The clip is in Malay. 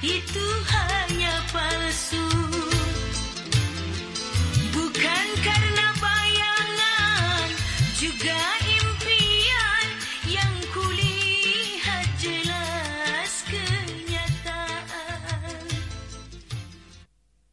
Itu